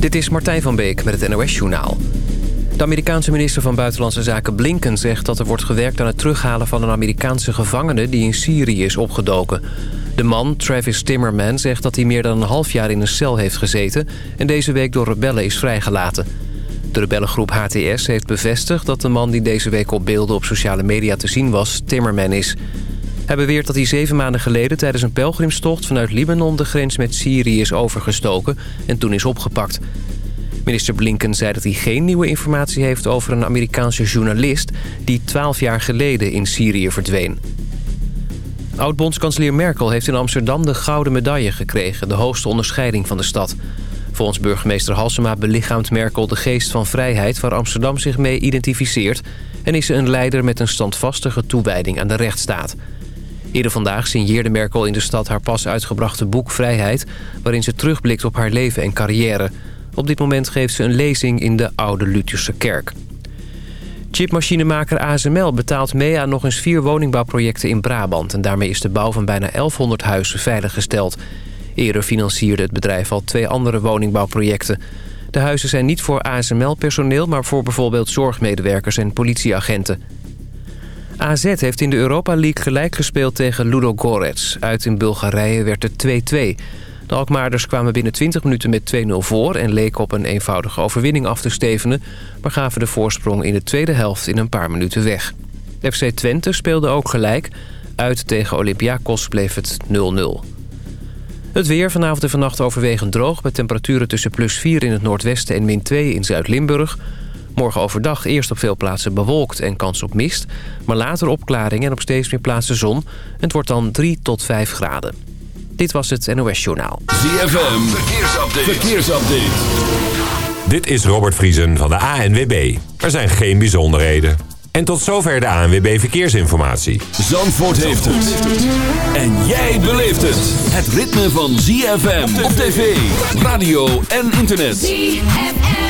Dit is Martijn van Beek met het NOS-journaal. De Amerikaanse minister van Buitenlandse Zaken Blinken zegt dat er wordt gewerkt aan het terughalen van een Amerikaanse gevangene die in Syrië is opgedoken. De man, Travis Timmerman, zegt dat hij meer dan een half jaar in een cel heeft gezeten en deze week door rebellen is vrijgelaten. De rebellengroep HTS heeft bevestigd dat de man die deze week op beelden op sociale media te zien was, Timmerman is. Hij beweert dat hij zeven maanden geleden tijdens een pelgrimstocht vanuit Libanon de grens met Syrië is overgestoken en toen is opgepakt. Minister Blinken zei dat hij geen nieuwe informatie heeft over een Amerikaanse journalist die twaalf jaar geleden in Syrië verdween. Oud-bondskanselier Merkel heeft in Amsterdam de Gouden Medaille gekregen, de hoogste onderscheiding van de stad. Volgens burgemeester Halsema belichaamt Merkel de geest van vrijheid waar Amsterdam zich mee identificeert en is ze een leider met een standvastige toewijding aan de rechtsstaat. Eerder vandaag signeerde Merkel in de stad haar pas uitgebrachte boek Vrijheid... waarin ze terugblikt op haar leven en carrière. Op dit moment geeft ze een lezing in de Oude Lutherse Kerk. Chipmachinemaker ASML betaalt mee aan nog eens vier woningbouwprojecten in Brabant... en daarmee is de bouw van bijna 1100 huizen veiliggesteld. Eerder financierde het bedrijf al twee andere woningbouwprojecten. De huizen zijn niet voor ASML-personeel... maar voor bijvoorbeeld zorgmedewerkers en politieagenten. AZ heeft in de Europa League gelijk gespeeld tegen Ludo Gorets. Uit in Bulgarije werd het 2-2. De Alkmaarders kwamen binnen 20 minuten met 2-0 voor... en leken op een eenvoudige overwinning af te stevenen... maar gaven de voorsprong in de tweede helft in een paar minuten weg. FC Twente speelde ook gelijk. Uit tegen Olympiakos bleef het 0-0. Het weer vanavond en vannacht overwegend droog... met temperaturen tussen plus 4 in het noordwesten en min 2 in Zuid-Limburg... Morgen overdag eerst op veel plaatsen bewolkt en kans op mist. Maar later opklaringen en op steeds meer plaatsen zon. Het wordt dan 3 tot 5 graden. Dit was het NOS Journaal. ZFM, verkeersupdate. verkeersupdate. Dit is Robert Vriesen van de ANWB. Er zijn geen bijzonderheden. En tot zover de ANWB Verkeersinformatie. Zandvoort heeft het. En jij beleeft het. Het ritme van ZFM op tv, radio en internet. ZFM.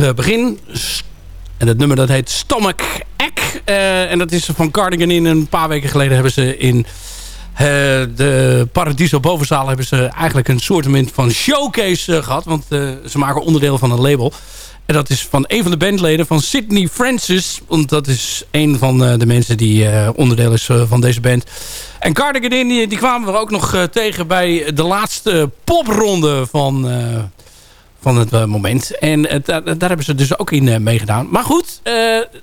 Eh, begin. En het nummer dat heet Stomach Egg. Uh, en dat is van Cardigan in. Een paar weken geleden hebben ze in uh, de Paradiso Bovenzaal... hebben ze eigenlijk een soort van showcase gehad. Want ze maken onderdeel van een label. En dat is van een van de bandleden van Sydney Francis. Want dat is een van de mensen die onderdeel is van deze band. En Cardigan die, die kwamen we ook nog tegen bij de laatste popronde van van het moment. En daar, daar hebben ze dus ook in meegedaan. Maar goed,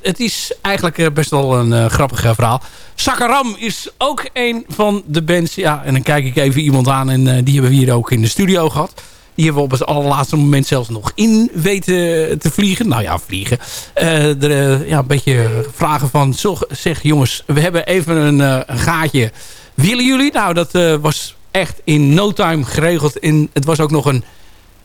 het is eigenlijk best wel een grappig verhaal. Sakaram is ook een van de bands. Ja, en dan kijk ik even iemand aan en die hebben we hier ook in de studio gehad. Die hebben we op het allerlaatste moment zelfs nog in weten te vliegen. Nou ja, vliegen. Er, ja, een beetje vragen van... Zeg jongens, we hebben even een, een gaatje. Willen jullie? Nou, dat was echt in no time geregeld. En het was ook nog een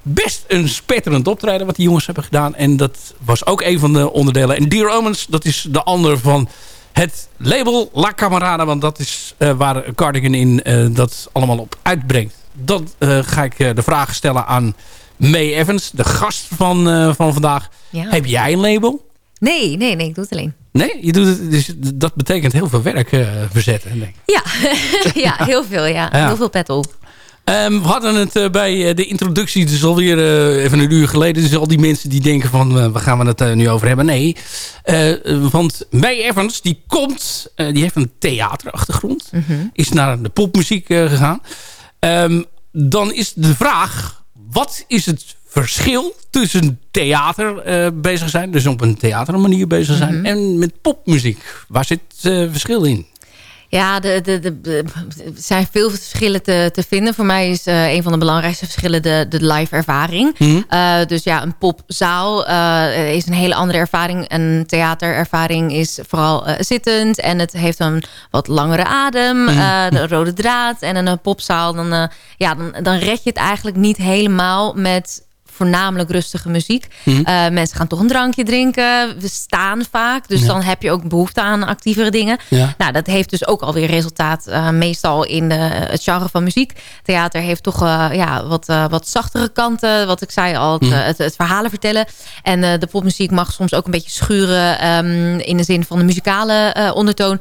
best een spetterend optreden wat die jongens hebben gedaan. En dat was ook een van de onderdelen. En Dear Omens, dat is de ander van het label La Camarada. Want dat is uh, waar Cardigan in uh, dat allemaal op uitbrengt. Dan uh, ga ik de vraag stellen aan May Evans, de gast van, van vandaag. Ja. Heb jij een label? Nee, nee, nee, ik doe het alleen. Nee, je doet het, dus dat betekent heel veel werk verzetten. Denk ik. Ja. ja, heel veel. Ja. Ja. Heel veel pet op. Um, we hadden het uh, bij uh, de introductie, dus alweer uh, even een uur geleden. Dus al die mensen die denken van, waar gaan we het nu over hebben? Nee, want May Evans, die komt, die heeft een theaterachtergrond. Mm -hmm. Is naar de popmuziek gegaan. Um, dan is de vraag, wat is het verschil tussen theater bezig zijn, dus op een theatermanier bezig zijn, Mhm. mm -hmm. en met popmuziek? Waar zit het verschil in? Ja, de, de, de, de, er zijn veel verschillen te, te vinden. Voor mij is uh, een van de belangrijkste verschillen de, de live ervaring. Mm -hmm. uh, dus ja, een popzaal uh, is een hele andere ervaring. Een theaterervaring is vooral zittend. En het heeft een wat langere adem. Mhm. Mm -hmm. de rode draad. En een popzaal, dan, ja, dan, dan red je het eigenlijk niet helemaal met voornamelijk rustige muziek. Mm -hmm. uh, mensen gaan toch een drankje drinken. We staan vaak. Dus Ja. dan heb je ook behoefte aan actievere dingen. Ja. Nou, dat heeft dus ook alweer resultaat uh, meestal in de, het genre van muziek. Theater heeft toch uh, ja, wat, wat zachtere kanten. Wat ik zei al, het, Mhm. het, het verhalen vertellen. En de popmuziek mag soms ook een beetje schuren... Um, in de zin van de muzikale ondertoon.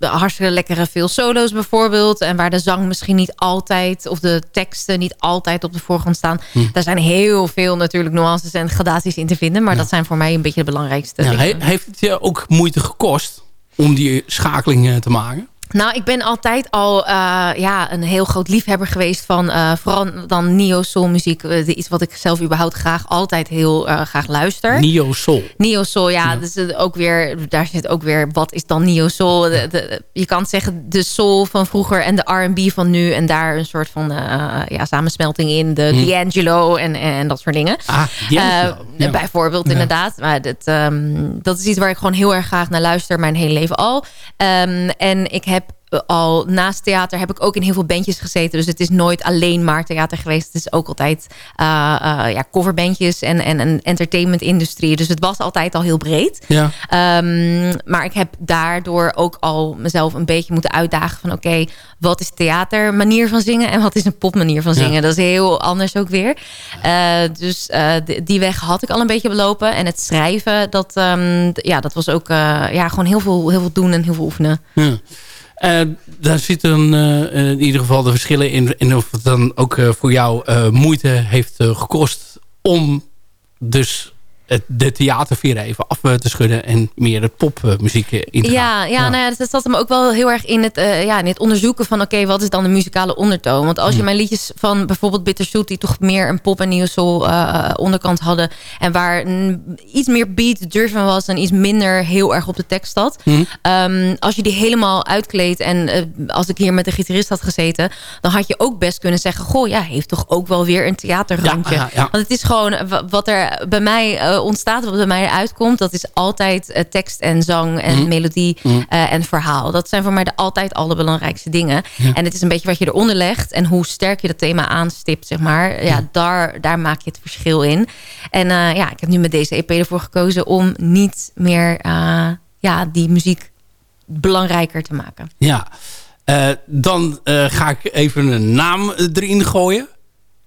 hartstikke lekkere veel solo's bijvoorbeeld. En waar de zang misschien niet altijd... of de teksten niet altijd op de voorgrond staan. Mhm. Daar zijn heel veel natuurlijk nuances en gradaties in te vinden. Maar Ja. dat zijn voor mij een beetje de belangrijkste Ja, he- heeft het je ook moeite gekost om die schakeling eh, te maken? Nou, ik ben altijd al uh, ja, een heel groot liefhebber geweest van uh, vooral dan neo-soul muziek. Uh, iets wat ik zelf überhaupt graag altijd heel graag luister. Neo Soul. Neo Soul, ja, Ja. Dus ook weer, daar zit ook weer, wat is dan Neo Soul? De, de, je kan zeggen de soul van vroeger en de R&B van nu. En daar een soort van ja, samensmelting in. De Hm. D'Angelo en, en dat soort dingen. Ah, Ja. Bijvoorbeeld, Ja. inderdaad. Maar dat, um, dat is iets waar ik gewoon heel erg graag naar luister. Mijn hele leven al. Um, en ik heb al naast theater heb ik ook in heel veel bandjes gezeten. Dus het is nooit alleen maar theater geweest. Het is ook altijd uh, uh, ja, coverbandjes en, en een entertainment-industrie. Dus het was altijd al heel breed. Ja. Um, maar ik heb daardoor ook al mezelf een beetje moeten uitdagen van... oké, wat is theatermanier van zingen en wat is een popmanier van zingen? Ja. Dat is heel anders ook weer. Uh, dus die weg had ik al een beetje belopen. En het schrijven, dat, um, ja, dat was ook ja, gewoon heel veel, heel veel doen en heel veel oefenen. Ja. Uh, daar zitten uh, in ieder geval de verschillen in. Of het dan ook voor jou moeite heeft gekost om dus de theaterveer even af te schudden en meer de popmuziek in te ja, gaan. Ja, nou ja, dat zat hem ook wel heel erg in het, uh, ja, in het onderzoeken van... oké, okay, wat is dan de muzikale ondertoon? Want als je mijn liedjes van bijvoorbeeld Bitterzoet... die toch meer een pop- en nieuw soul uh, onderkant hadden... en waar iets meer beat-driven was... en iets minder heel erg op de tekst zat... Hmm. Um, als je die helemaal uitkleedt... en uh, als ik hier met de gitarist had gezeten... dan had je ook best kunnen zeggen... goh, ja, heeft toch ook wel weer een theaterrandje. Ja, ja. Want het is gewoon wat er bij mij ontstaat, wat bij mij uitkomt... dat is altijd uh, tekst en zang en Mhm. melodie Mhm. uh, en verhaal. Dat zijn voor mij de, altijd alle belangrijkste dingen. Ja. En het is een beetje wat je eronder legt... en hoe sterk je dat thema aanstipt, zeg maar. Ja, daar, daar maak je het verschil in. En uh, ja, ik heb nu met deze EP ervoor gekozen... om niet meer ja, die muziek belangrijker te maken. Ja, dan ga ik even een naam erin gooien.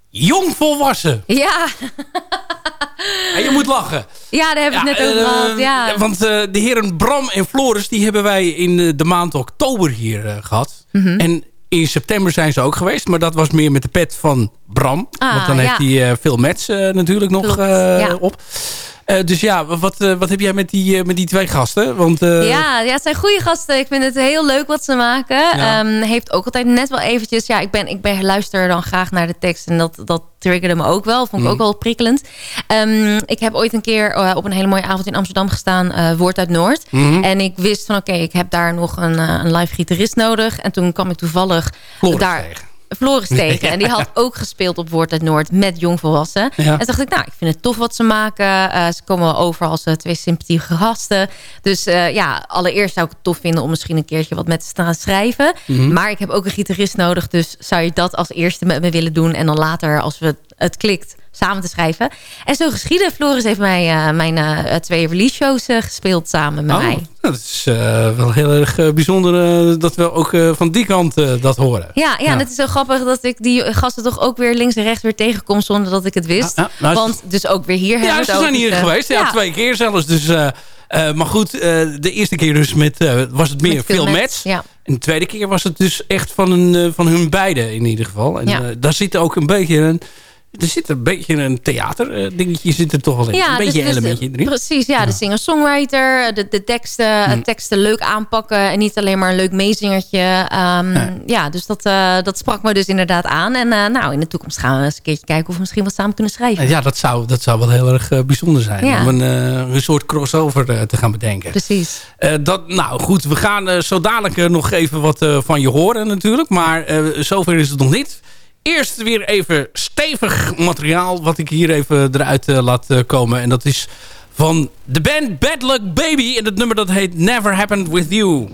Jong volwassen. Ja. En je moet lachen. Ja, daar heb ik het net over eh, gehad. Ja. Want uh, de heren Bram en Floris... die hebben wij in uh, de maand oktober hier gehad. Mhm. En in september zijn ze ook geweest. Maar dat was meer met de pet van Bram. Ah, want dan ja. heeft hij uh, veel match natuurlijk nog Klopt, uh, ja. op. dus ja, wat, wat heb jij met die, met die twee gasten? Want, ja, ja, het zijn goede gasten. Ik vind het heel leuk wat ze maken. Ehm, heeft ook altijd net wel eventjes... Ja, ik, ben, ik ben, luister dan graag naar de tekst. En dat, dat triggerde me ook wel. Vond ik ook mhm. wel prikkelend. Um, ik heb ooit een keer op een hele mooie avond in Amsterdam gestaan. Woord uit Noord. Mhm. En ik wist van oké, ik heb daar nog een, een live gitarist nodig. En toen kwam ik toevallig daar... Floris tegen. En die had ook gespeeld op Woord uit Noord met jongvolwassen. En toen dacht ik, nou, ik vind het tof wat ze maken. Uh, ze komen over als uh, twee sympathieke gasten. Dus uh, ja, allereerst zou ik het tof vinden om misschien een keertje wat met ze te gaan schrijven. Mhm. Maar ik heb ook een gitarist nodig. Dus zou je dat als eerste met me willen doen. En dan later, als we het klikt, samen te schrijven. En zo geschieden. Floris heeft mij uh, mijn uh, twee release shows gespeeld samen met oh, mij. Dat is wel heel erg bijzonder dat we ook van die kant dat horen. Ja, ja, ja, het is zo grappig dat ik die gasten toch ook weer links en rechts weer tegenkom zonder dat ik het wist. Nou, Want dus ook weer hier Ja, ze zijn hier geweest. Ja, twee keer zelfs. Dus, maar goed, de eerste keer dus met, was het meer veel match. Ja. En de tweede keer was het dus echt van, een, van hun beiden in ieder geval. En ja. daar zit ook een beetje een er zit een beetje een theaterdingetje zit er toch wel in. Ja, een beetje dus, elementje erin. Precies, ja. De singer-songwriter, de, de teksten, hm. teksten leuk aanpakken... en niet alleen maar een leuk meezingertje. Um, ja. dus dat, uh, dat sprak me dus inderdaad aan. En uh, nou, in de toekomst gaan we eens een keertje kijken... of we misschien wat samen kunnen schrijven. Ja, dat zou, dat zou wel heel erg uh, bijzonder zijn. Ja. Om een, een soort crossover te gaan bedenken. Precies. dat, nou goed, we gaan zo dadelijk nog even wat van je horen natuurlijk. Maar zover is het nog niet... Eerst weer even stevig materiaal wat ik hier even eruit uh, laat uh, komen. En dat is van de band Bad Luck Baby. En het nummer dat heet Never Happened With You.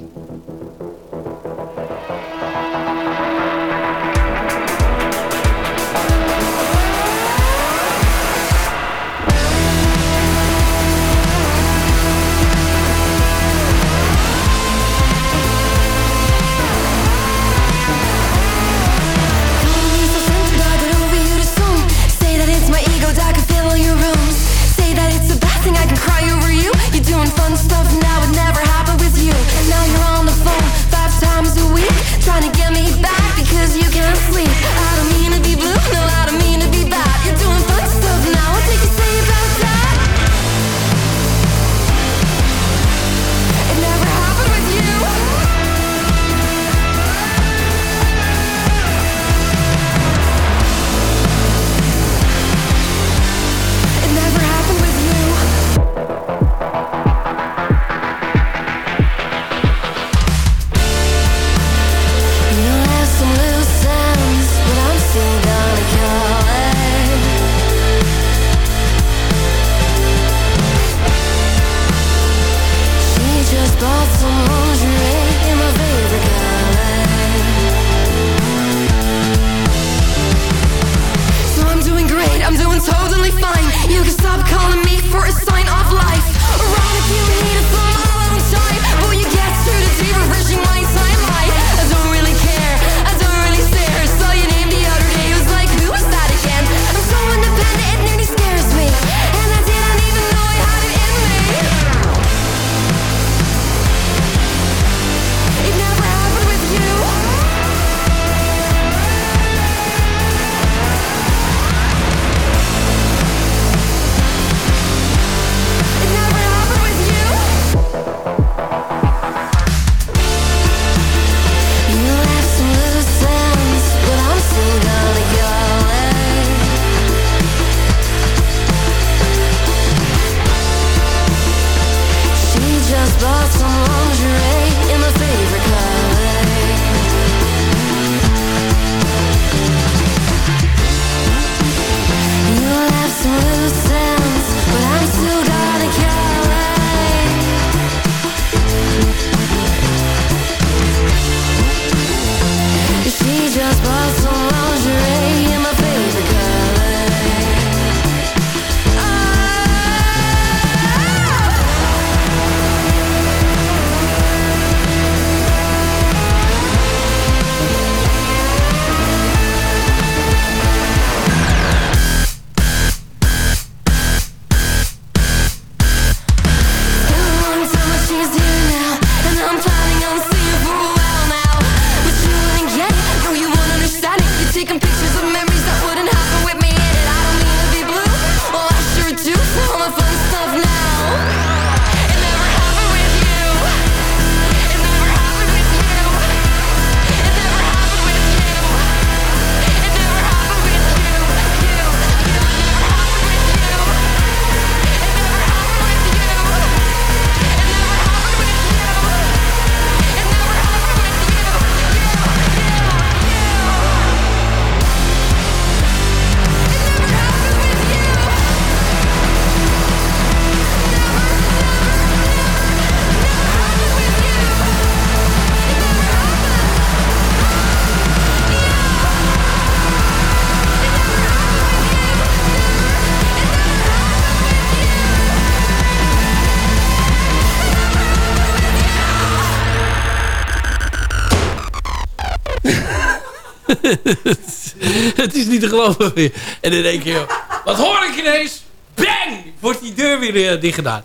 het is niet te geloven. En dan denk je, wat hoor ik ineens? Bang! Wordt die deur weer uh, dicht gedaan.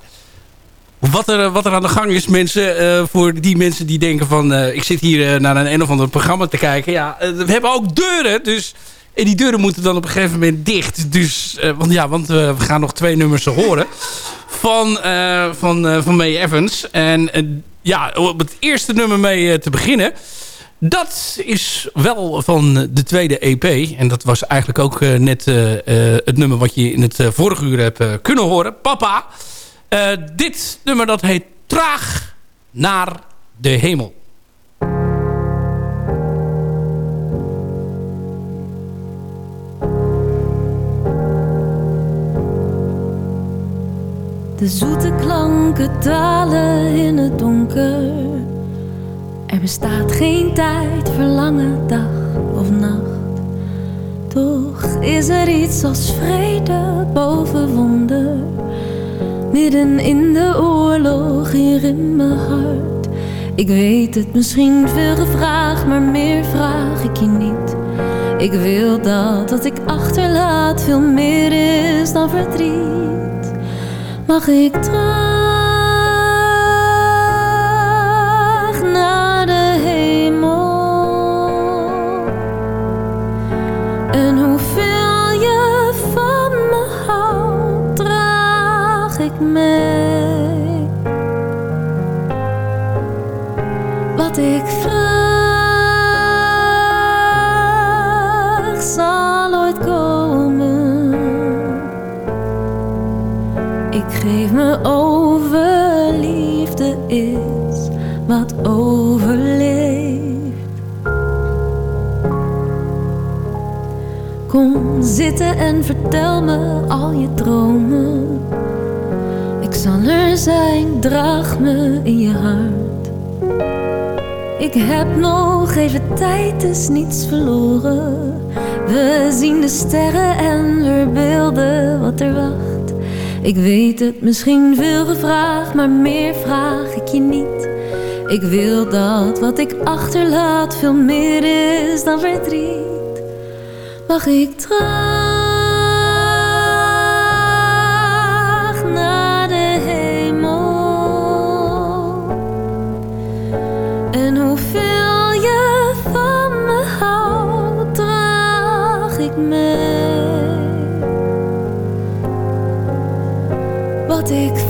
Wat er, wat er aan de gang is, mensen, uh, voor die mensen die denken van... Ik zit hier naar een een of ander programma te kijken. Ja, we hebben ook deuren, dus... En die deuren moeten dan op een gegeven moment dicht. Dus, want ja, want we gaan nog twee nummers horen. Van, van, van May Evans. En ja, om het eerste nummer mee te beginnen... Dat is wel van de tweede EP. En dat was eigenlijk ook uh, net uh, uh, het nummer wat je in het vorige uur hebt kunnen horen. Papa. dit nummer dat heet Traag naar de hemel. De zoete klanken dalen in het donker er bestaat geen tijd, verlangen, dag of nacht. Toch is er iets als vrede boven wonder. Midden in de oorlog hier in mijn hart. Ik weet het misschien veel gevraagd, maar meer vraag ik je niet. Ik wil dat wat ik achterlaat veel meer is dan verdriet. Mag ik trouwen? En vertel me al je dromen zal er zijn, draag me in je hart. Ik heb nog even tijd, is niets verloren. We zien de sterren en verbeelden wat er wacht. Ik weet het misschien veel gevraagd, maar meer vraag ik je niet. Ik wil dat wat ik achterlaat veel meer is dan verdriet. Mag ik trouwen? music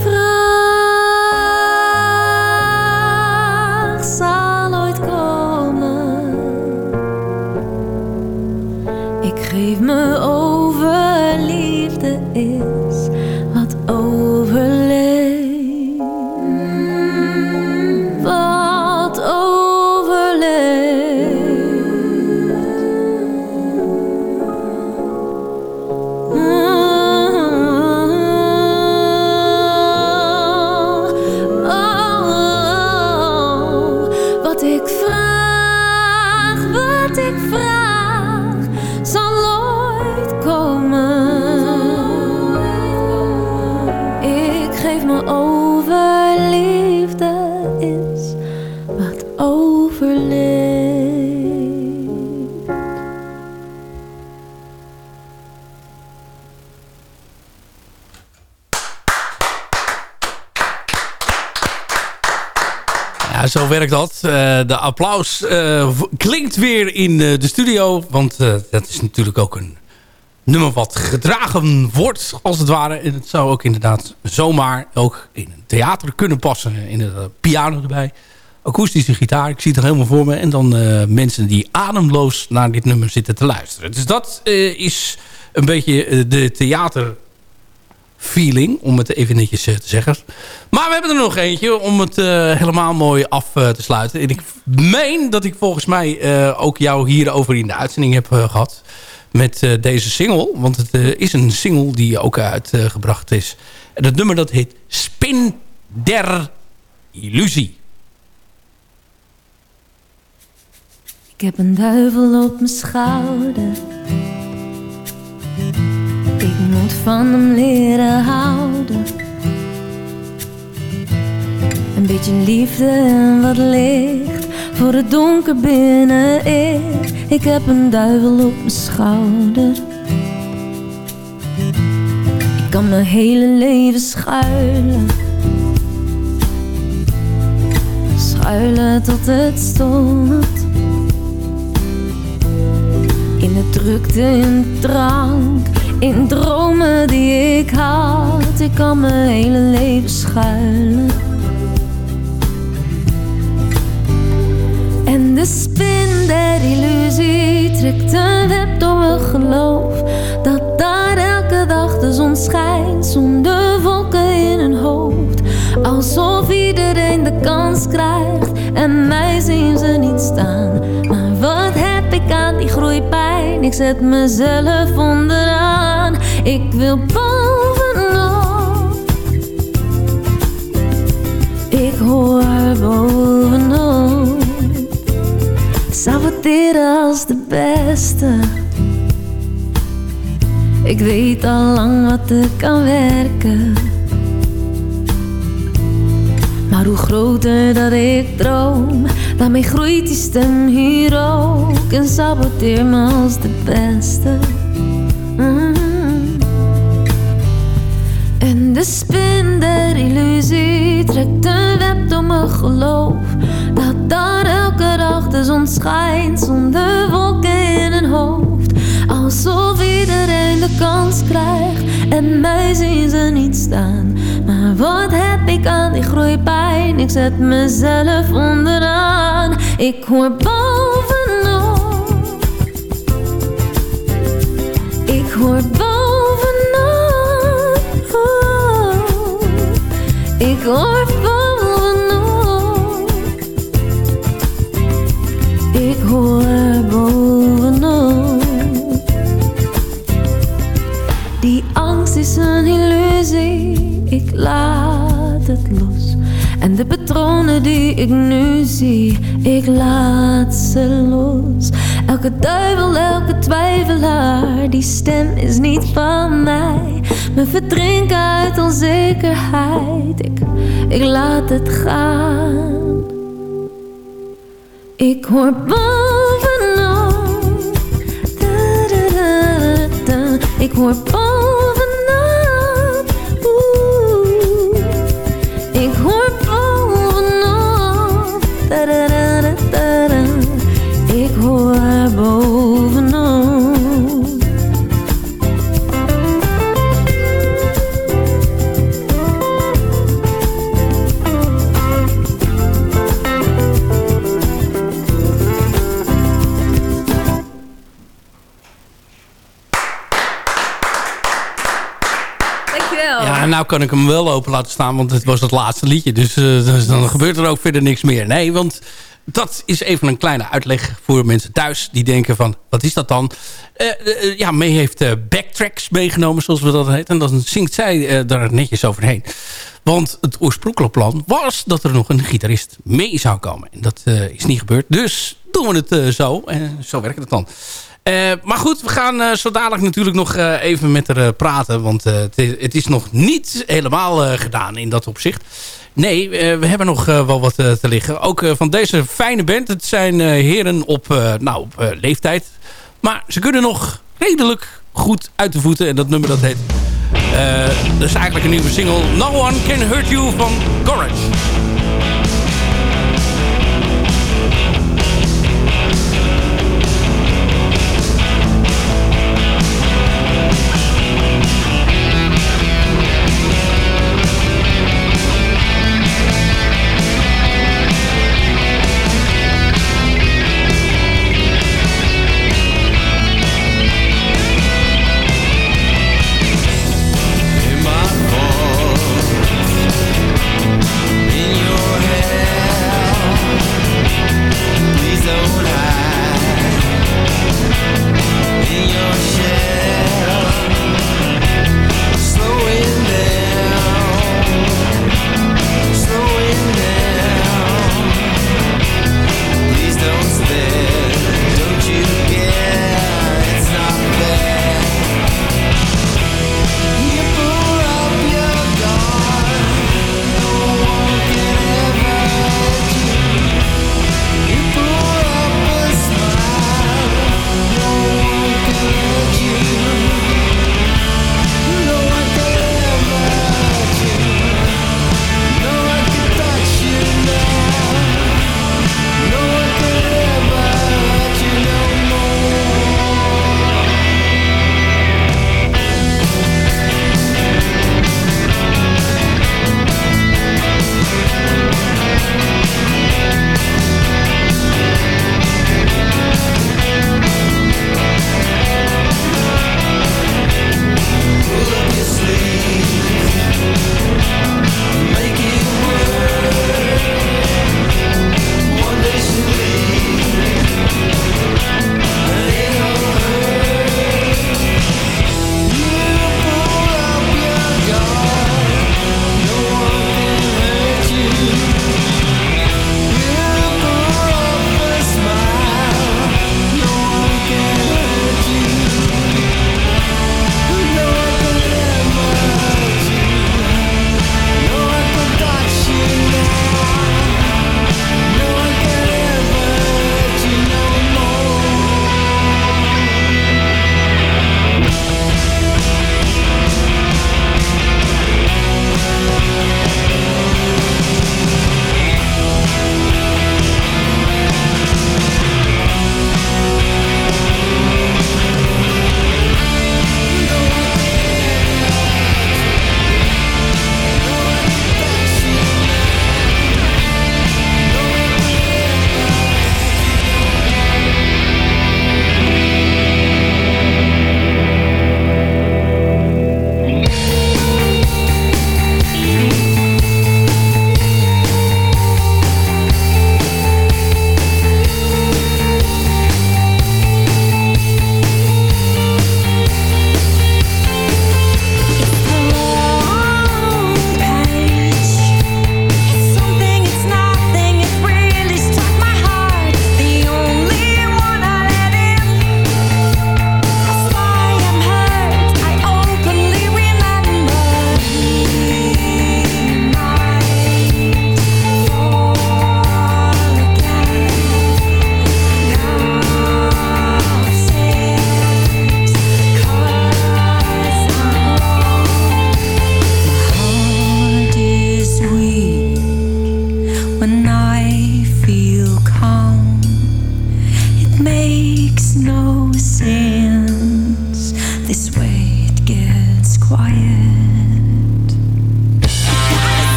zo werkt dat. Uh, de applaus uh, klinkt weer in uh, de studio. Want dat is natuurlijk ook een nummer wat gedragen wordt, als het ware. En het zou ook inderdaad zomaar ook in een theater kunnen passen. In de piano erbij. Akoestische gitaar, ik zie het helemaal voor me. En dan mensen die ademloos naar dit nummer zitten te luisteren. Dus dat is een beetje de theater feeling, om het even netjes eh, te zeggen. Maar we hebben er nog eentje om het uh, helemaal mooi af uh, te sluiten. En ik meen dat ik volgens mij ook jou hierover in de uitzending heb gehad. Met deze single. Want het is een single die ook uitgebracht is. En dat nummer dat heet Spin der Illusie. Ik heb een duivel op mijn schouder van hem leren houden. Een beetje liefde en wat licht voor het donker binnenin. Ik heb een duivel op mijn schouder. Ik kan mijn hele leven schuilen. Schuilen tot het stopt. In de drukte, in drank, in dromen die ik had. Ik kan mijn hele leven schuilen. En de spin der illusie trekt een web door mijn geloof Dat daar elke dag de zon schijnt zonder wolken in hun hoofd Alsof iedereen de kans krijgt en mij zien ze niet staan ik aan die groeipijn, ik zet mezelf onderaan Ik wil bovenop Ik hoor bovenop Saboteren als de beste. Ik weet al lang wat er kan werken. Maar hoe groter dat ik droom, daarmee groeit die stem hier ook. En saboteer me als de beste. Mm. En de spin der illusie trekt een web door mijn geloof. Dat daar elke dag de zon schijnt zonder wolken in een hoofd. Alsof iedereen de kans krijgt en mij zien ze niet staan. Wat heb ik aan die groeipijn? Ik zet mezelf onderaan. Ik hoor bovenop. Ik hoor bovenop. Ik hoor ik nu zie, ik laat ze los. Elke duivel, elke twijfelaar, die stem is niet van mij. Me verdrinken uit onzekerheid, ik, ik laat het gaan. Ik hoor bovenop. Da. Ik hoor bovenop. Nou kan ik hem wel open laten staan, want het was het laatste liedje. Dus, eh, dus dan gebeurt er ook verder niks meer. Nee, want dat is even een kleine uitleg voor mensen thuis die denken van, wat is dat dan? Eh, ja, May heeft backtracks meegenomen, zoals we dat heet. En dan zingt zij daar netjes overheen. Want het oorspronkelijke plan was dat er nog een gitarist mee zou komen. En dat is niet gebeurd. Dus doen we het zo. En zo werkt het dan. Eh, maar goed, we gaan eh, zo dadelijk natuurlijk nog eh, even met haar praten. Want het, is, nog niet helemaal gedaan in dat opzicht. Nee, we hebben nog wel wat te liggen. Ook van deze fijne band. Het zijn heren op, nou, leeftijd. Maar ze kunnen nog redelijk goed uit de voeten. En dat nummer dat heet... dat is eigenlijk een nieuwe single. No One Can Hurt You van Gorage.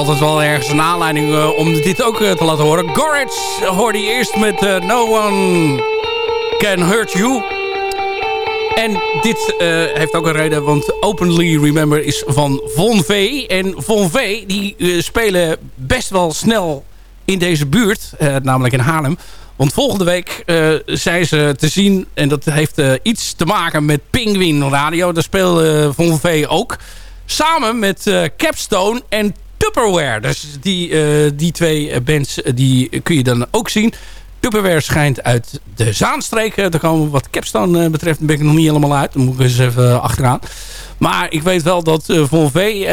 Altijd wel ergens een aanleiding uh, om dit ook uh, te laten horen. Gorage hoorde je eerst met uh, No One Can Hurt You. En dit heeft ook een reden, want Openly Remember is van Von V. En Von V die spelen best wel snel in deze buurt, namelijk in Haarlem. Want volgende week zijn ze te zien, en dat heeft iets te maken met Penguin Radio. Daar speelde Von V ook. Samen met Capstone en Tupperware. Dus die, uh, die twee bands eh, die kun je dan ook zien. Tupperware schijnt uit de Zaanstreek te komen. Wat Capstone betreft ben ik nog niet helemaal uit. Dan moet ik eens even achteraan. Maar ik weet wel dat Von V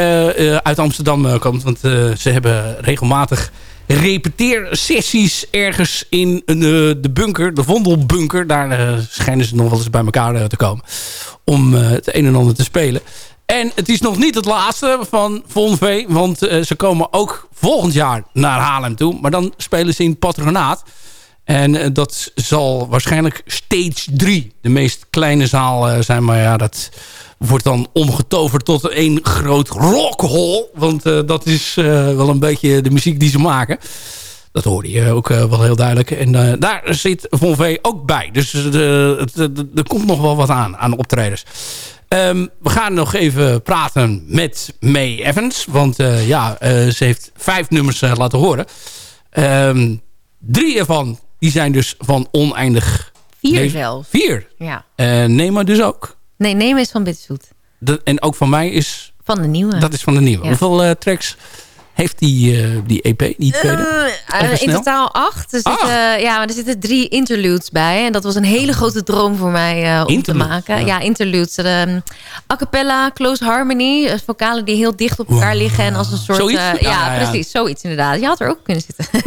uit Amsterdam komt. Want ze hebben regelmatig repeteersessies ergens in de bunker. De Vondelbunker. Daar schijnen ze nog wel eens bij elkaar te komen. Om het een en ander te spelen. En het is nog niet het laatste van Von V. Want uh, ze komen ook volgend jaar naar Haarlem toe. Maar dan spelen ze in patronaat. En uh, dat zal waarschijnlijk stage 3. De meest kleine zaal uh, zijn. Maar ja, dat wordt dan omgetoverd tot een groot rockhall. Want dat is wel een beetje de muziek die ze maken. Dat hoorde je ook wel heel duidelijk. En daar zit Von V ook bij. Dus er komt nog wel wat aan, aan optredens. Um, we gaan nog even praten met May Evans. Want uh, ja, uh, ze heeft vijf nummers uh, laten horen. Um, drie ervan die zijn dus van oneindig... Vier nee, zelfs. Vier? Ja. Nema dus ook? Nee, Nema is van Bitterzoet. En ook van mij is... Van de nieuwe. Dat is van de nieuwe. Ja. Hoeveel tracks heeft die, uh, die EP, die tweede? Uh, in totaal acht. Er zitten, ah. ja, maar er zitten drie interludes bij. En dat was een hele grote droom voor mij om te maken. Ja, ja interludes. De, a cappella, close harmony. Vocalen die heel dicht op elkaar wow. liggen. En als een soort... Zoiets? ja, ja, ja, precies. Zoiets inderdaad. Je had er ook kunnen zitten.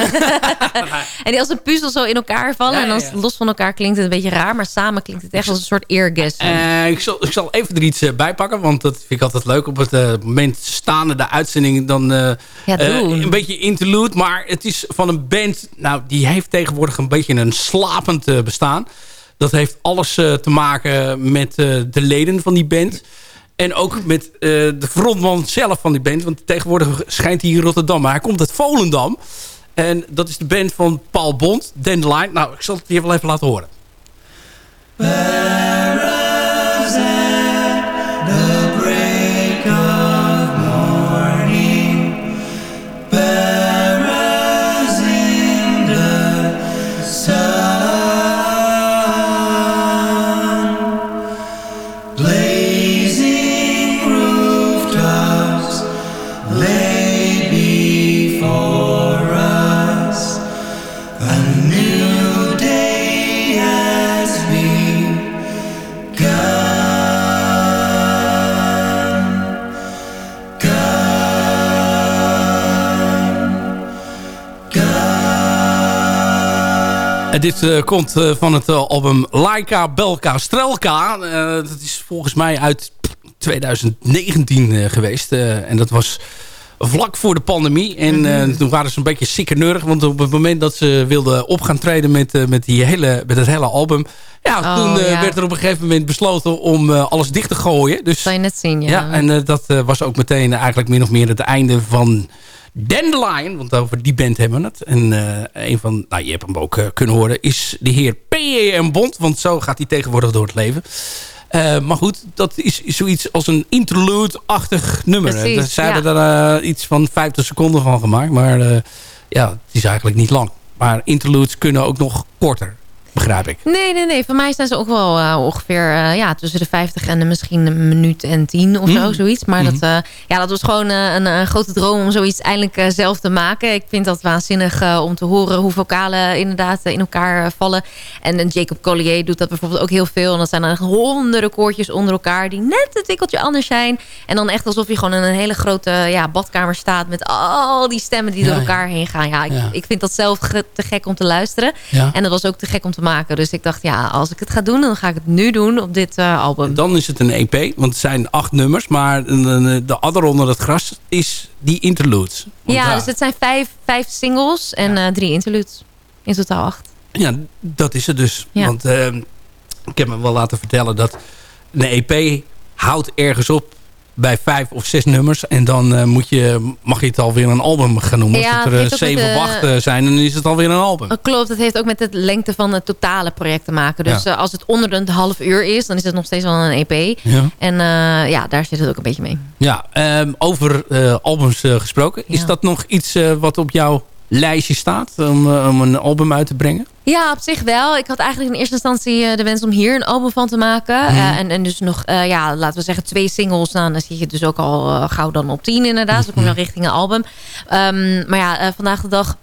en die als een puzzel zo in elkaar vallen. En als het los van elkaar klinkt het een beetje raar. Maar samen klinkt het echt als een soort eargasm. ik, zal, ik zal even er iets bij pakken. Want dat vind ik altijd leuk. Op het moment staande de uitzending dan ja, uh, een beetje interlude, maar het is van een band... Nou, die heeft tegenwoordig een beetje een slapend uh, bestaan. Dat heeft alles uh, te maken met de leden van die band. En ook met de frontman zelf van die band. Want tegenwoordig schijnt hij in Rotterdam. Maar hij komt uit Volendam. En dat is de band van Paul Bond, Dandelion. Nou, ik zal het je wel even laten horen. Dit uh, komt uh, van het uh, album Laika Belka Strelka. dat is volgens mij uit 2019 geweest. en dat was vlak voor de pandemie. En mm toen waren ze een beetje sikkernurig. Want op het moment dat ze wilden op gaan treden met, met, die hele, met het hele album... Ja, oh, toen ja. werd er op een gegeven moment besloten om alles dicht te gooien. Dus, Zal je net zien, ja. ja en dat was ook meteen eigenlijk min of meer het einde van Dandelion, want over die band hebben we het. En uh, een van, nou je hebt hem ook uh, kunnen horen, is de heer P.E.M. Bond. Want zo gaat hij tegenwoordig door het leven. Uh, maar goed, dat is zoiets als een interlude-achtig nummer. Precies, Ze hebben ja. er iets van 50 seconden van gemaakt. Maar ja, het is eigenlijk niet lang. Maar interludes kunnen ook nog korter begrijp ik. Nee, nee, nee. Voor mij zijn ze ook wel uh, ongeveer uh, ja, tussen de 50 en de misschien een minuut en tien of mm. zo, zoiets. Maar mm. dat, uh, ja, dat was gewoon een, een, grote droom om zoiets eindelijk zelf te maken. Ik vind dat waanzinnig om te horen hoe vocalen inderdaad in elkaar vallen. En Jacob Collier doet dat bijvoorbeeld ook heel veel. En dat zijn dan honderden koortjes onder elkaar die net een tikkeltje anders zijn. En dan echt alsof je gewoon in een hele grote ja, badkamer staat met al die stemmen die ja, door elkaar ja. heen gaan. Ja ik, ja. ik vind dat zelf te gek om te luisteren. En dat was ook te gek om te maken. Dus ik dacht, ja, als ik het ga doen, dan ga ik het nu doen op dit uh, album. Dan is het een EP, want het zijn acht nummers. Maar de, de adder onder het gras is die interludes. Want ja, dus het zijn vijf, vijf singles en ja. uh, drie interludes. In totaal acht. Ja, dat is het dus. Ja. Want uh, ik heb me wel laten vertellen dat een EP houdt ergens op bij vijf of zes nummers. En dan moet je, mag je het alweer een album gaan noemen. Ja, Als er zeven wachten zijn, dan is het alweer een album. Klopt, het heeft ook met de lengte van het totale project te maken. Dus als het onder een half uur is, dan is het nog steeds wel een EP. Ja. En ja, daar zit het ook een beetje mee. Ja, um, over albums gesproken. Is dat nog iets wat op jouw lijstje staat om, om een album uit te brengen? Ja, op zich wel. Ik had eigenlijk in eerste instantie uh, de wens om hier een album van te maken. Mhm. Uh, en, en dus nog, uh, ja, laten we zeggen twee singles. Nou, dan zie je dus ook al gauw dan op tien inderdaad. Dus dan kom je nog richting een album. Um, maar ja, vandaag de dag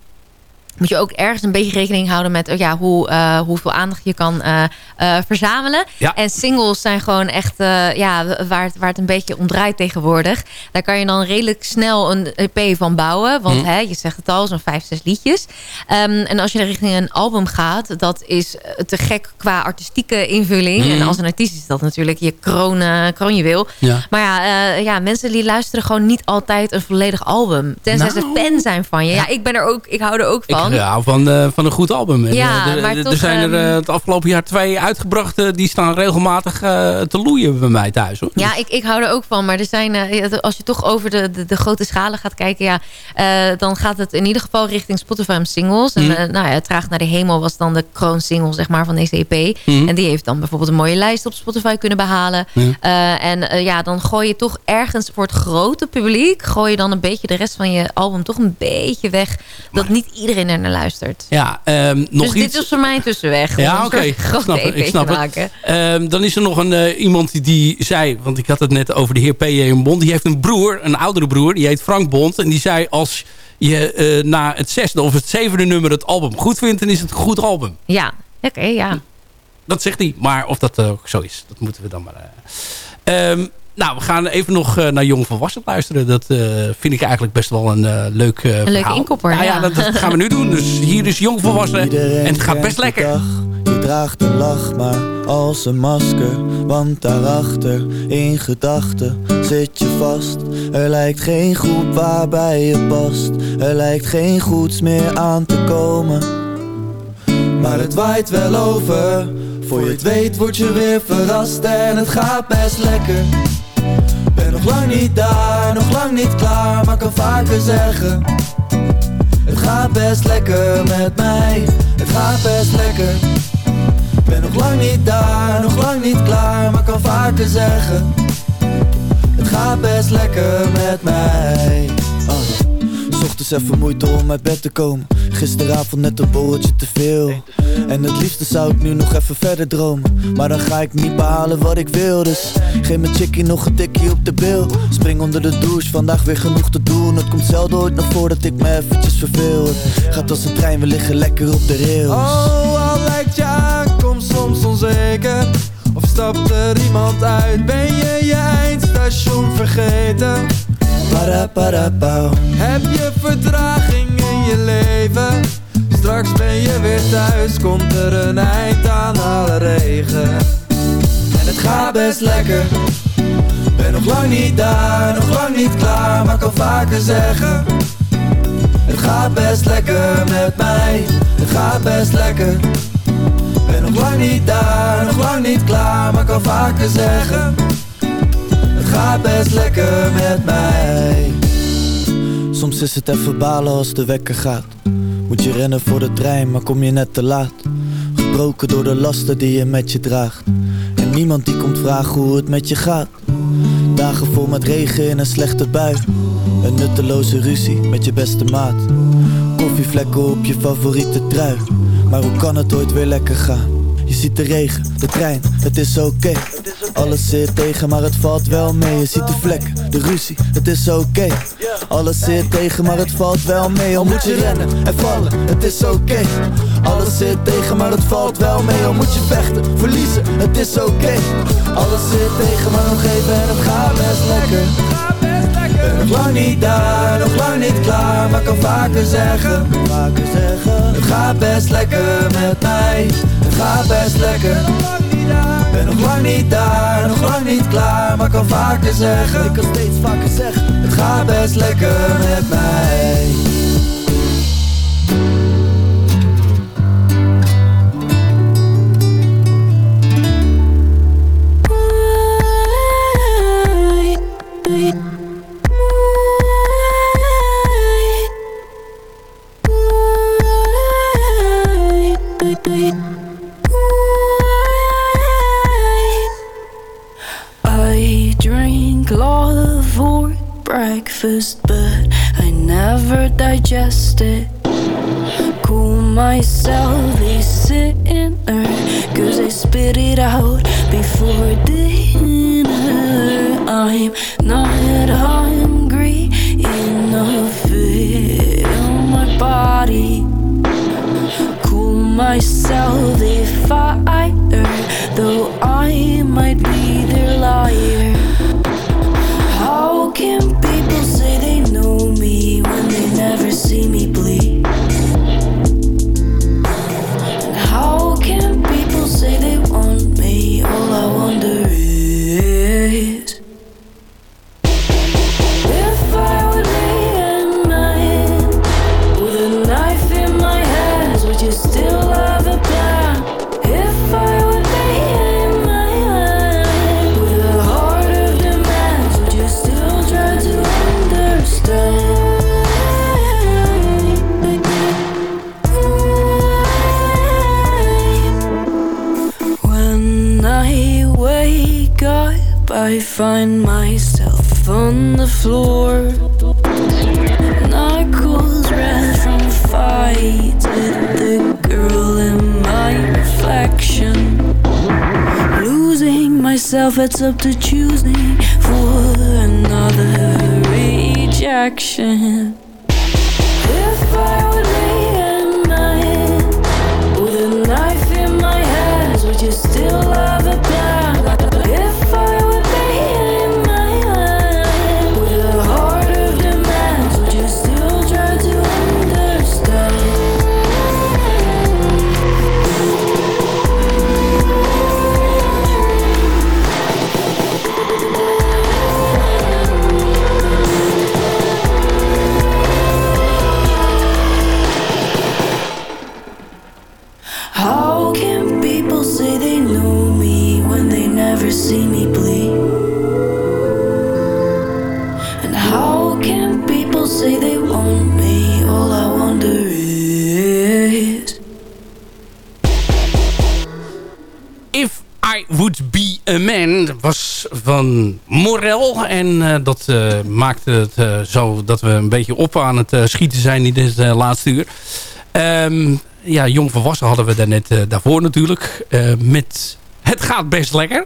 moet je ook ergens een beetje rekening houden met oh ja, hoe, uh, hoeveel aandacht je kan uh, uh, verzamelen. Ja. En singles zijn gewoon echt ja, waar, het, waar het een beetje om draait tegenwoordig. Daar kan je dan redelijk snel een EP van bouwen. Want mm. hè, je zegt het al, zo'n vijf, zes liedjes. Um, en als je richting een album gaat, dat is te gek qua artistieke invulling. Mm. En als een artiest is dat natuurlijk je kroon, kroon je wil. Ja. Maar ja, ja, mensen die luisteren gewoon niet altijd een volledig album. Tenzij nou. ze fan zijn van je. Ja, ik ben er ook, ik hou er ook van. Ja, van, uh, van een goed album. Ja, er, maar toch, er zijn er uh, het afgelopen jaar twee uitgebracht. die staan regelmatig te loeien bij mij thuis. Hoor. Ja, ik, ik hou er ook van. Maar er zijn, als je toch over de, de, de, grote schalen gaat kijken... Ja, dan gaat het in ieder geval richting Spotify singles. En mm. nou ja, Traag naar de hemel was dan de kroonsingle zeg maar, van deze EP. Mm. En die heeft dan bijvoorbeeld een mooie lijst op Spotify kunnen behalen. en ja, dan gooi je toch ergens voor het grote publiek... gooi je dan een beetje de rest van je album toch een beetje weg. Dat niet iedereen er luistert. Ja, um, nog dus iets... dit is voor mij tussenweg. Ja, oké. Okay. snap, ik snap het. Um, dan is er nog een, uh, iemand die zei... want ik had het net over de heer P.J. Bond. Die heeft een broer, een oudere broer. Die heet Frank Bond. En die zei als je uh, na het zesde of het zevende nummer het album goed vindt... dan is het een goed album. Ja, oké, okay, ja. Dat zegt hij. Maar of dat ook zo is, dat moeten we dan maar... Um, nou, we gaan even nog uh, naar Jong Volwassen luisteren. Dat uh, vind ik eigenlijk best wel een uh, leuk verhaal. Een leuke inkopper, ja. ja dat, dat, gaan we nu doen. Dus hier is Jong Volwassen. En het gaat best lekker. Dag, je draagt een lach, maar als een masker. Want daarachter, in gedachten, zit je vast. Er lijkt geen groep waarbij je past. Er lijkt geen goeds meer aan te komen. Maar het waait wel over. Voor je het weet word je weer verrast en het gaat best lekker ben nog lang niet daar, nog lang niet klaar, maar kan vaker zeggen Het gaat best lekker met mij, het gaat best lekker Ben nog lang niet daar, nog lang niet klaar, maar kan vaker zeggen Het gaat best lekker met mij. Ochtends even moeite om uit bed te komen. Gisteravond net een borreltje te veel. En het liefste zou ik nu nog even verder dromen. Maar dan ga ik niet behalen wat ik wil Dus geef mijn chickie nog een tikje op de bil. Spring onder de douche, vandaag weer genoeg te doen. Het komt zelden ooit nog voor dat ik me eventjes verveel. Gaat als een trein, we liggen lekker op de rails. Oh, al lijkt je aankomst soms onzeker? Of stapt er iemand uit, ben je je eindstation vergeten Heb je vertraging in je leven? Straks ben je weer thuis, komt er een eind aan alle regen. En het gaat best lekker. Ben nog lang niet daar, nog lang niet klaar, maar kan vaker zeggen. Het gaat best lekker met mij, het gaat best lekker. Ben nog lang niet daar, nog lang niet klaar, maar kan vaker zeggen gaat best lekker met mij. Soms is het even balen als de wekker gaat. Moet je rennen voor de trein, maar kom je net te laat. Gebroken door de lasten die je met je draagt. En niemand die komt vragen hoe het met je gaat. Dagen vol met regen in een slechte bui. Een nutteloze ruzie met je beste maat. Koffievlekken op je favoriete trui. Maar hoe kan het ooit weer lekker gaan? Je ziet de regen, de trein, het is oké Alles zit tegen, maar het valt wel mee. Je ziet de vlekken, de ruzie, het is oké. Alles zit tegen, maar het valt wel mee. Al moet je rennen en vallen, het is oké. Alles zit tegen, maar het valt wel mee. Al moet je vechten, verliezen, het is oké. Alles zit tegen, maar nog even en het gaat best lekker. Ben nog lang niet daar, nog lang niet klaar, maar kan vaker zeggen, vaker zeggen. Het gaat best lekker met mij, het gaat best lekker ben nog lang niet daar, nog lang niet klaar Maar kan vaker zeggen, ik kan steeds vaker zeggen. Het gaat best lekker met mij. Breakfast, but I never digest it. Call myself a sinner, cause I spit it out before dinner. I'm not hungry enough, feel my body. Call myself it's up to choosing for another rejection. Van Morel. En eh, dat eh, maakte het eh, zo dat we een beetje op aan het schieten zijn in dit laatste uur. Ehm, ja, Jong Volwassen hadden we daarnet net daarvoor natuurlijk. Met Het gaat best lekker.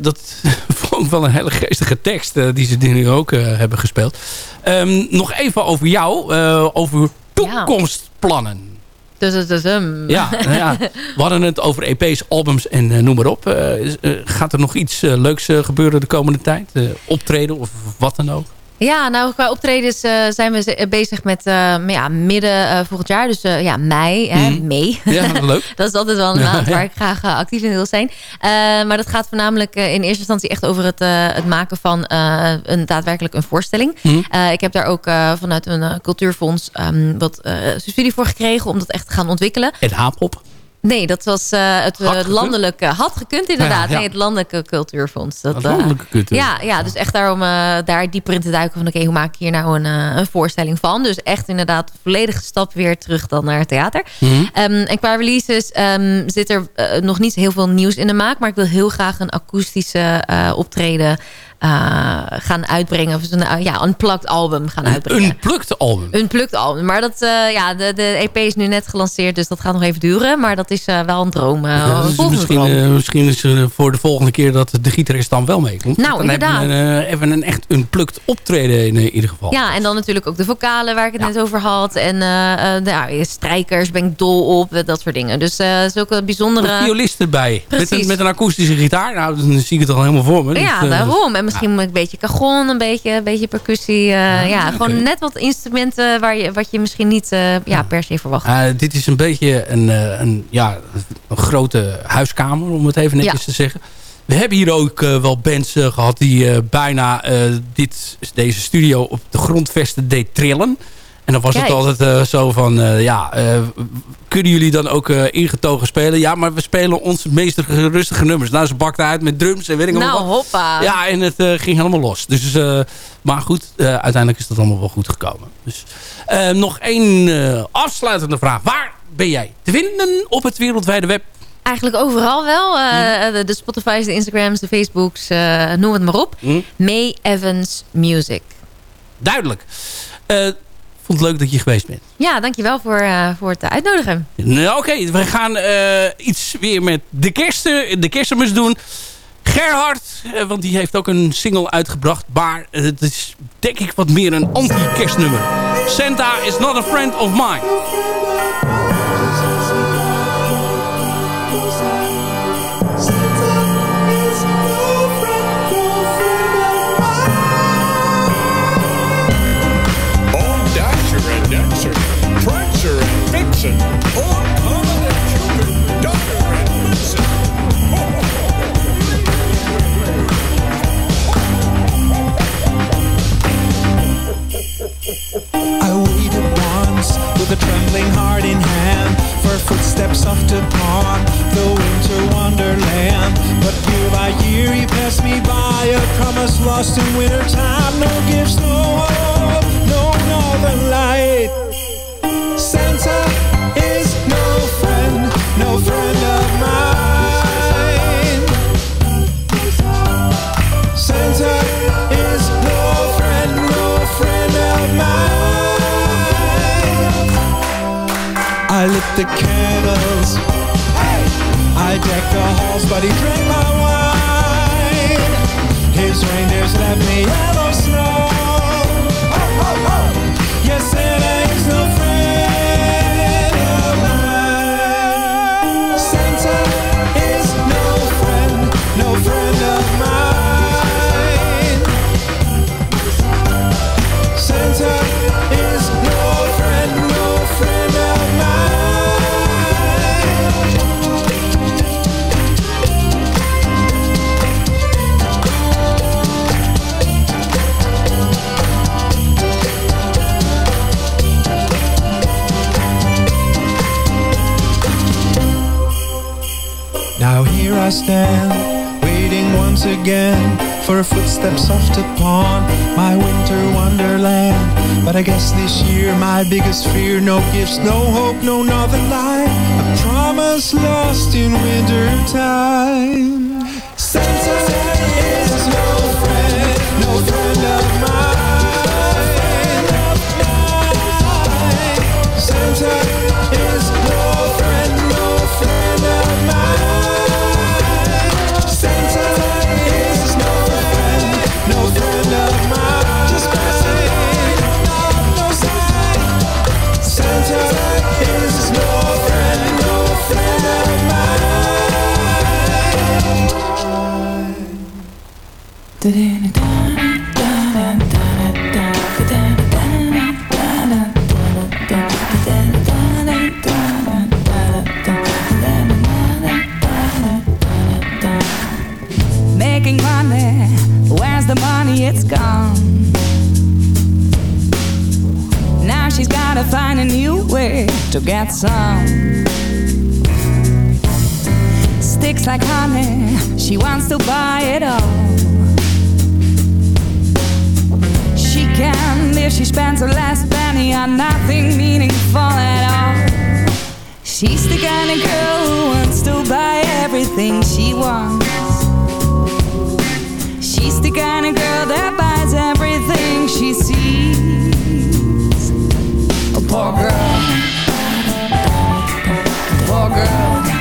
Dat vond ik wel een hele geestige tekst die ze nu ook hebben gespeeld. Ehm, nog even over jou. over toekomstplannen. Dus, dus, um. Ja, nou ja, we hadden het over EP's, albums en eh, noem maar op. Eh, is- eh, gaat er nog iets leuks gebeuren de komende tijd? Optreden of wat dan ook? Ja, nou qua optredens eh, zijn we ze- bezig met eh, ja, midden eh, volgend jaar. Dus eh, ja, mei. Hè, Mhm. mei. Ja, leuk. dat is altijd wel een maand ja. waar ik graag eh, actief in wil zijn. Eh, maar dat gaat voornamelijk eh, in eerste instantie echt over het, eh, het maken van eh, een, daadwerkelijk een voorstelling. Mhm. Eh, ik heb daar ook eh, vanuit een eh, cultuurfonds ehm, wat eh, subsidie voor gekregen om dat echt te gaan ontwikkelen. En Haapop. Nee, dat was eh, het eh, Had landelijke. Had gekund inderdaad. Ja, ja. Nee, het landelijke cultuurfonds. Dat, Het eh, landelijke cultuur. ja, ja, dus echt daarom daar dieper in te duiken van... oké, hoe maak ik hier nou een, een voorstelling van? Dus echt inderdaad volledige stap weer terug dan naar het theater. Mhm. Ehm, en qua releases ehm, zit er nog niet heel veel nieuws in de maak... maar ik wil heel graag een akoestische optreden eh, gaan uitbrengen. Of een uh, ja, unplugged album gaan uitbrengen. Een plukte album. Een plukt album. Maar dat, eh, ja, de, de EP is nu net gelanceerd, dus dat gaat nog even duren. Maar dat is wel een droom. Ja, een dus misschien, misschien is er voor de volgende keer dat de gitarist dan wel meekomt. Nou, dan hebben we inderdaad. een, eh, even een echt een plukt optreden in ieder geval. Ja, en dan natuurlijk ook de vocalen waar ik het net over had. En de ja, strijkers ben ik dol op, dat soort dingen. Dus eh zulke bijzondere... Een violist erbij. Met een, met een akoestische gitaar. Nou, dan zie ik het al helemaal voor me. Dus, Ja, eh, daarom. En misschien een beetje cajon, een beetje, een beetje percussie. eh, ja, gewoon net wat instrumenten waar je, wat je misschien niet eh, ja, per se verwacht. Eh, dit is een beetje een, eh, een, ja, een grote huiskamer, om het even netjes Ja. te zeggen. We hebben hier ook wel bands eh, gehad die bijna dit, deze studio op de grondvesten deed trillen. En dan was Kijk. het altijd eh, zo van, eh, ja, eh, kunnen jullie dan ook ingetogen spelen? Ja, maar we spelen onze meest rustige nummers. Nou, ze bakten uit met drums en weet ik Nou, wat. hoppa. Ja, en het ging helemaal los. Dus, maar goed, uiteindelijk is dat allemaal wel goed gekomen. Dus, nog één afsluitende vraag. Waar ben jij te vinden op het wereldwijde web? Eigenlijk overal wel. Uh, de, de, Spotify's, de Instagrams, de Facebooks, uh, noem het maar op. Hm? May Evans Music. Duidelijk. Uh, vond het leuk dat je geweest bent. Ja, dankjewel voor, voor het uitnodigen. Nou, Oké, we gaan iets weer met de, kersten, de kerstmis doen. Gerhard, want die heeft ook een single uitgebracht. Maar het is denk ik wat meer een anti-kerstnummer. Santa is not a friend of mine. Lost in winter time No gifts, no hope, no northern light. Santa is no friend, no friend of mine. Santa is no friend, no friend of mine. I lit the candles. Hey! I decked the halls But he Have me I stand, waiting once again for footsteps soft upon my winter wonderland. But I guess this year my biggest fear, no gifts, no hope, no northern light. A promise lost in winter time. Santa to get some. Sticks like honey, she wants to buy it all. Can if she spends her last penny on nothing meaningful at all. She's the kind of girl who wants to buy everything she wants. She's the kind of girl that buys everything she sees. A poor girl. Poor girl.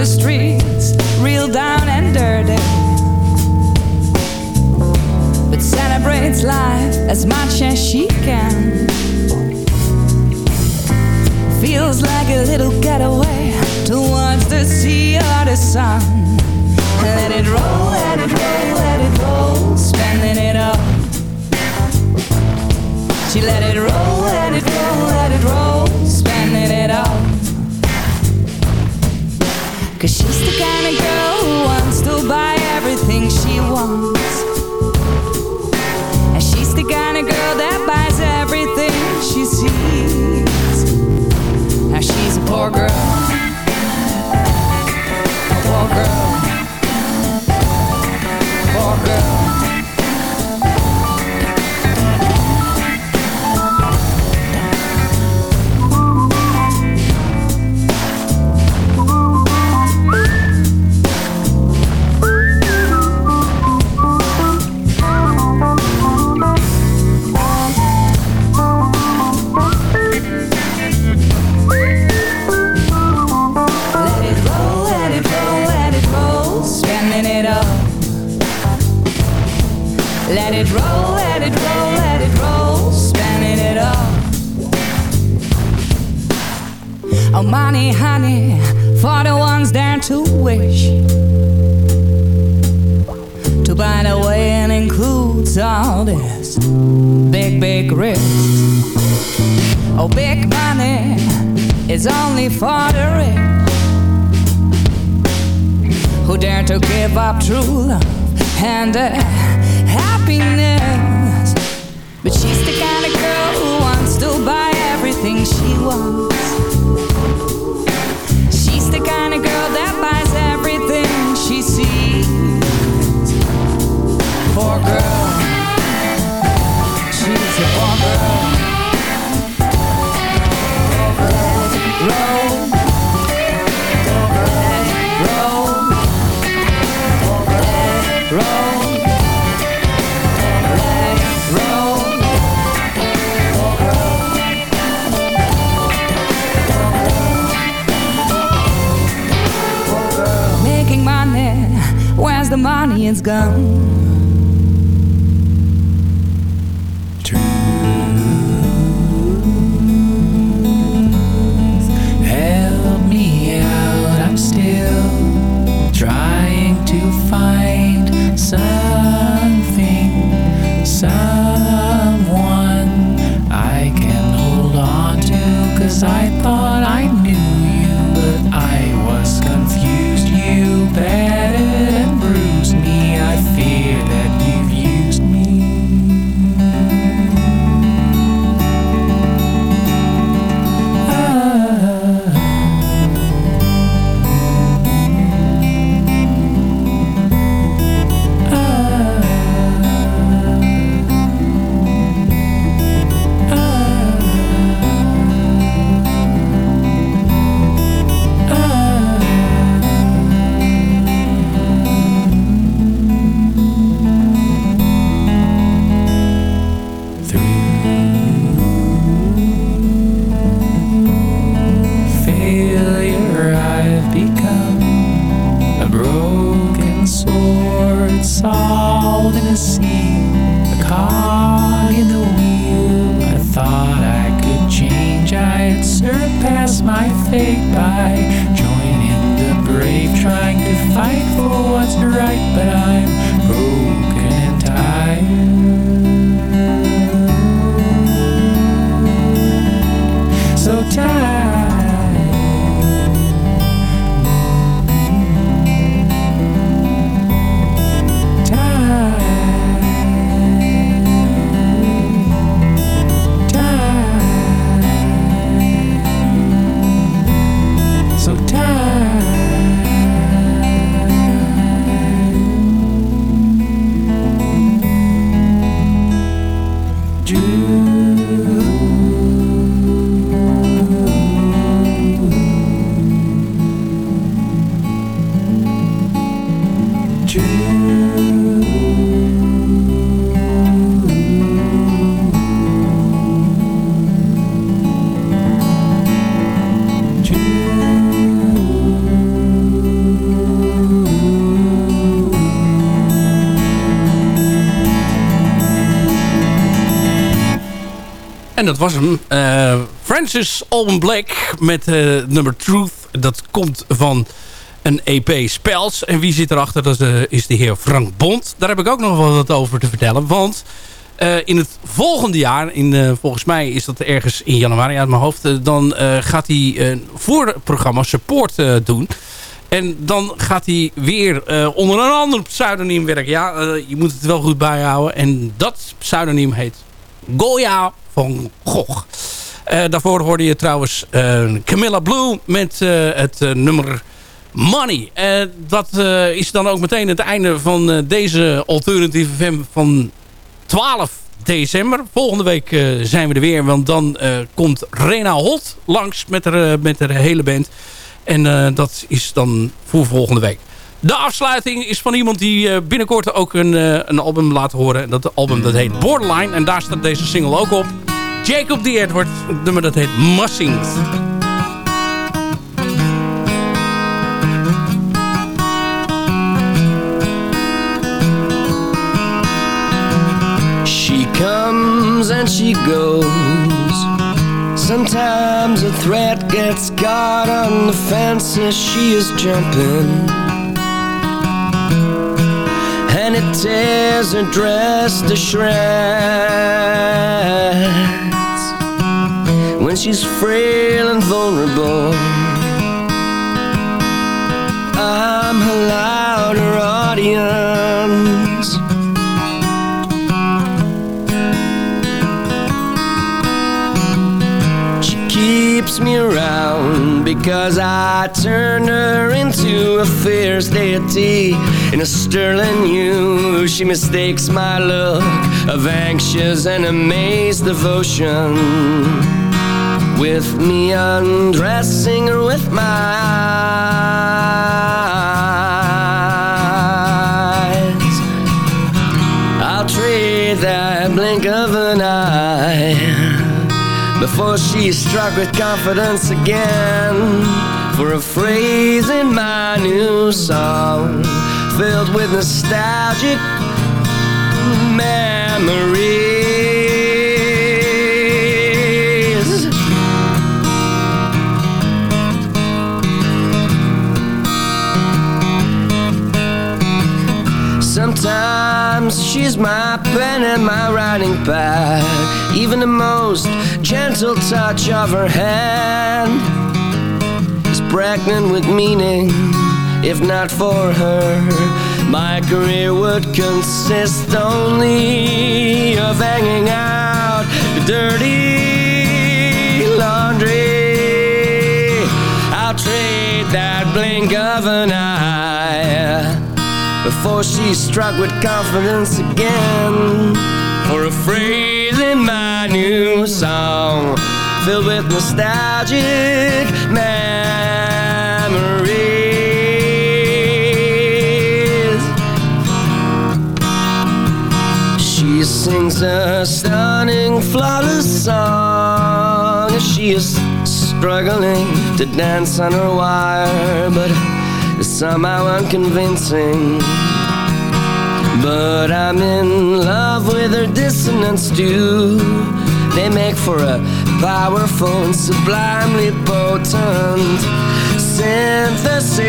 The streets, real down and dirty. But celebrates life as much as she can. Feels like a little getaway towards the sea or the sun. Let it roll, let it roll, let it roll, spending it all. She let it roll, Cause she's the kind of girl Money, honey, for the ones there to wish. To buy the way and includes all this big, big risk. Oh, big money is only for the rich who dare to give up true love and uh, happiness. But she's the kind of girl who wants to buy everything she wants. That buys everything she sees. Gone. My fate by joining the brave trying to fight for what's right but I'm broken and tired dat was hem. Eh, Francis Alban Black met eh, nummer Truth. Dat komt van een EP Spels. En wie zit erachter? Dat is, eh, is de heer Frank Bond. Daar heb ik ook nog wat over te vertellen. Want in het volgende jaar, in, volgens mij is dat ergens in januari uit mijn hoofd... dan gaat hij een voorprogramma Support doen... En dan gaat hij weer onder een ander pseudoniem werken. Ja, je moet het wel goed bijhouden. En dat pseudoniem heet Goya van Gogh. Eh, daarvoor hoorde je trouwens eh, Camilla Blue met eh, het nummer Money. Dat is dan ook meteen het einde van deze alternatieve FM van 12 december. Volgende week zijn we er weer. Want dan komt Rena Hot langs met haar, met haar hele band. En dat is dan voor volgende week. De afsluiting is van iemand die eh, binnenkort ook een, eh, een album laat horen. En dat album dat heet Borderline. En daar staat deze single ook op. Jacob D. Edward, nummer dat heet Mussings. She comes and she goes. Sometimes a threat gets caught on the fences she is jumping. And it tears her dress to shreds when she's frail and vulnerable. I'm her louder audience. She keeps me around because I turned her into a fierce deity in a sterling hue. She mistakes my look of anxious and amazed devotion with me undressing her with my eyes. I'll trade that blink of an eye before she's struck with confidence again for a phrase in my new song filled with nostalgic memories. Sometimes she's my pen and my writing pad. Even the most gentle touch of her hand is pregnant with meaning. If not for her, my career would consist only of hanging out dirty laundry. I'll trade that blink of an eye before she's struck with confidence again for a phrase in my new song filled with nostalgic memories. Sings a stunning, flawless song as she is struggling to dance on her wire, but somehow unconvincing. But I'm in love with her dissonance too. They make for a powerful and sublimely potent synthesis.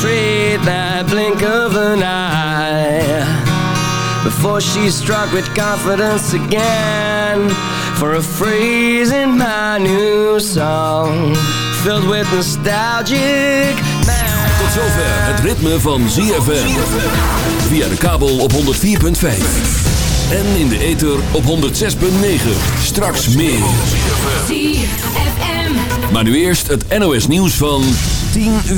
Trade that blink of an eye before she's struck with confidence again for a phrase in my new song filled with nostalgic Tot zover het ritme van ZFM. Via de kabel op 104.5. En in de ether op 106.9. Straks meer. ZFM. Maar nu eerst het NOS nieuws van 10 uur.